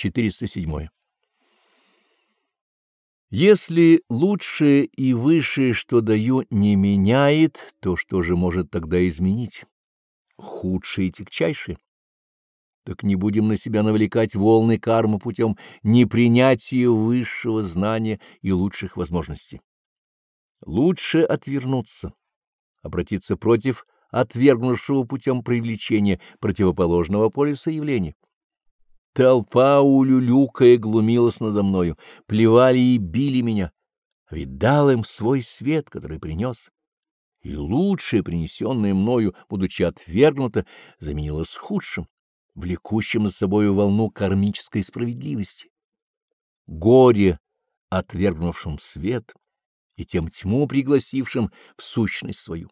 407. Если лучшее и высшее, что даю, не меняет, то что же может тогда изменить? Худшее и тягчайшее. Так не будем на себя навлекать волны кармы путем непринятия высшего знания и лучших возможностей. Лучше отвернуться, обратиться против отвергнувшего путем привлечения противоположного полюса явления. Толпа улюлюкая глумилась надо мною, плевали и били меня, а ведь дал им свой свет, который принес. И лучшее, принесенное мною, будучи отвергнуто, заменилось худшим, влекущим за собою волну кармической справедливости. Горе, отвергнувшим свет, и тем тьму пригласившим в сущность свою.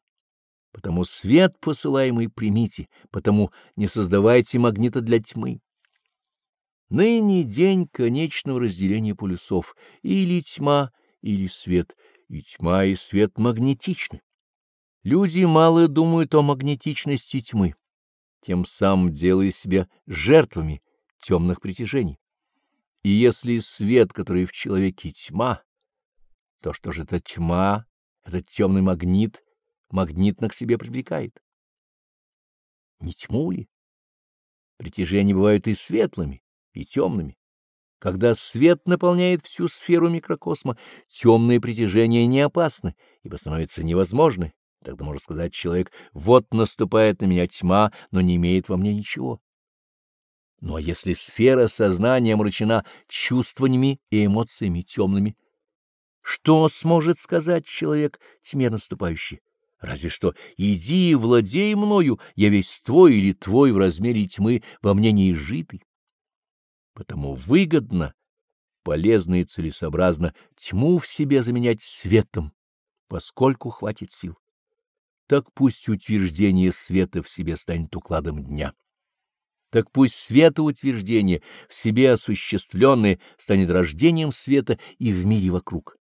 Потому свет посылаемый примите, потому не создавайте магнита для тьмы. Ныне день конечного разделения полюсов, или тьма, или свет, и тьма и свет магнетичны. Люди мало думают о магнетичности тьмы, тем самым делая себя жертвами темных притяжений. И если свет, который в человеке тьма, то что же это тьма, этот темный магнит, магнитно к себе привлекает? Не тьму ли? Притяжения бывают и светлыми, и темными. Когда свет наполняет всю сферу микрокосма, темные притяжения не опасны, ибо становятся невозможны. Тогда можно сказать человек, вот наступает на меня тьма, но не имеет во мне ничего. Ну а если сфера сознания омрачена чувствованиями и эмоциями темными, что сможет сказать человек тьме наступающей? Разве что «иди и владей мною, я весь твой или твой в размере тьмы, во мне не изжитый». Потому выгодно, полезно и целесообразно тьму в себе заменять светом, поскольку хватит сил. Так пусть утверждение света в себе станет укладом дня. Так пусть светоутверждение, в себе осуществленное, станет рождением света и в мире вокруг.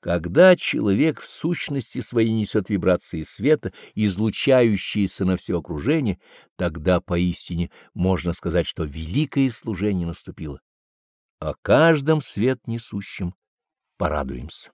Когда человек в сущности своей несет вибрации света, излучающиеся на все окружение, тогда поистине можно сказать, что великое служение наступило. О каждом свет несущем порадуемся.